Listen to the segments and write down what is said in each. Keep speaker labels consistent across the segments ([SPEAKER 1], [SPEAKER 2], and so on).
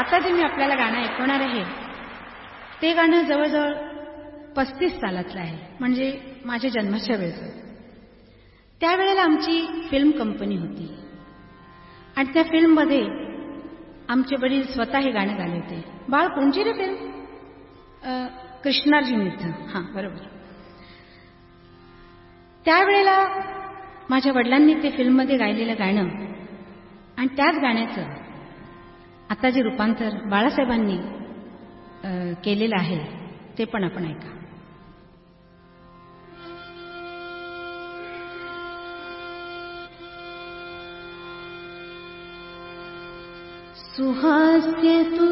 [SPEAKER 1] आता जे मी आपल्याला गाणं ऐकवणार आहे ते गाणं जवळजवळ पस्तीस सालातलं आहे म्हणजे माझ्या जन्माच्या वेळेचं. त्यावेळेला आमची फिल्म कंपनी होती. आणि त्या फिल्ममध्ये आमचे वडील स्वतः हे गाणं गाले होते. बाळ कोणची रे फिल्म? कृष्णार्जुन युद्ध हां बरोबर. त्यावेळेला माझ्या वडिलांनी ते फिल्ममध्ये गायलेलं गाणं आणि त्याच गाण्याचं आता जे रूपांतर बाळासाहेबांनी केलेलं आहे ते पण आपण ऐका. सुहास्य तुझे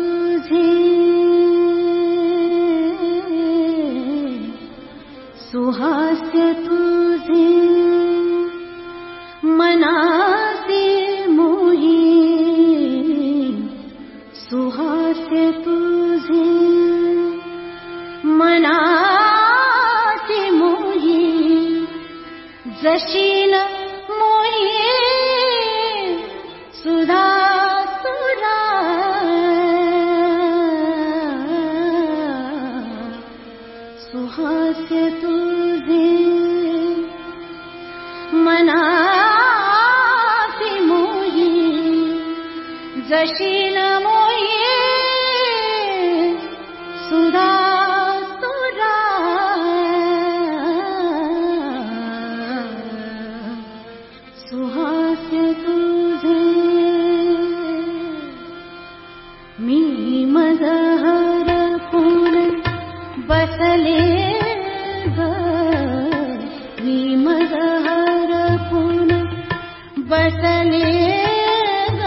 [SPEAKER 1] जशील मोही सुधा सुधा। सुहास्य तुझे मनासी मोही। जशील मोही बसले ग। मी मजहर फूल बसले ग।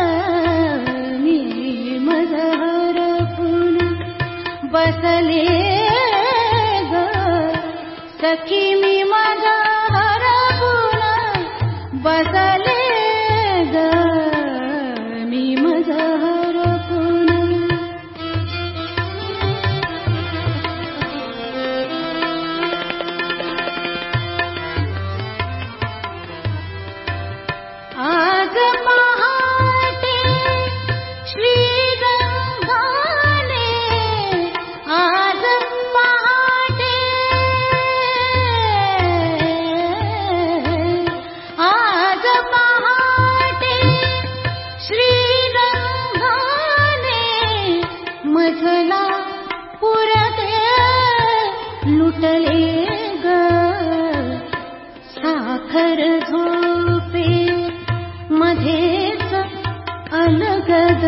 [SPEAKER 1] मी मजहर फूल बसले ग फूल बसले मजला पुरते लुटले ग साखर झोपे मध्येच अलगद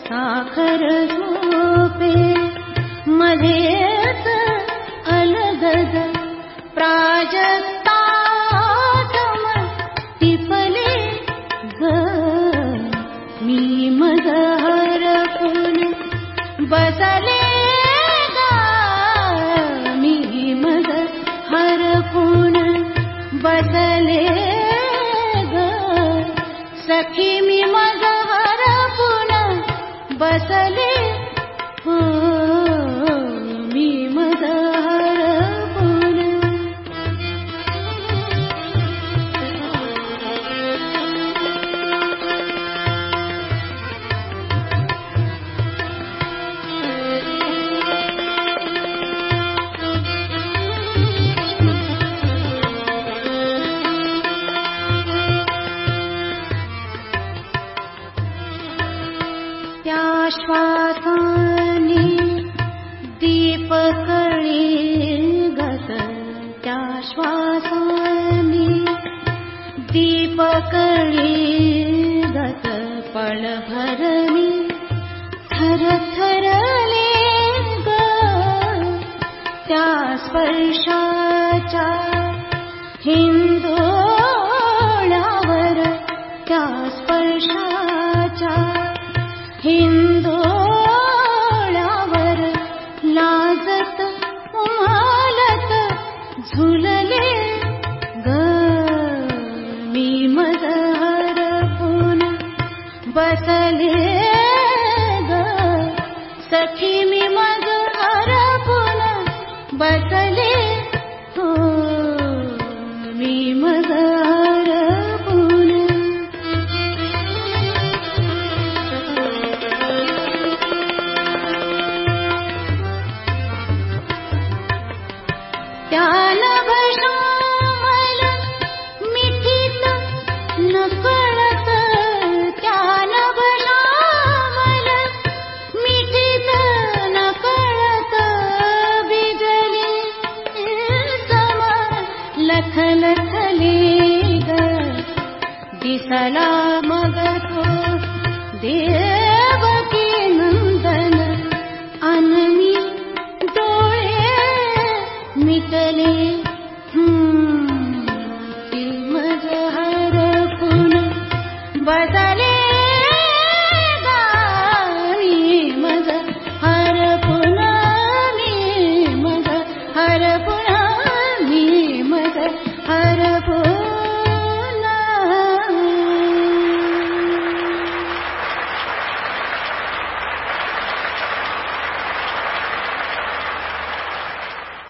[SPEAKER 1] साखर झोपे मध्येच अलगद प्राजक्तातम टिपले ग मी मजहर फुल बसले त्या श्वासाने दीपकळी गत त्या श्वासाने दीपकळी गत पळभरणी थर थरले ग त्या स्पर्शाच्या हिंदोळावर झूलने 在你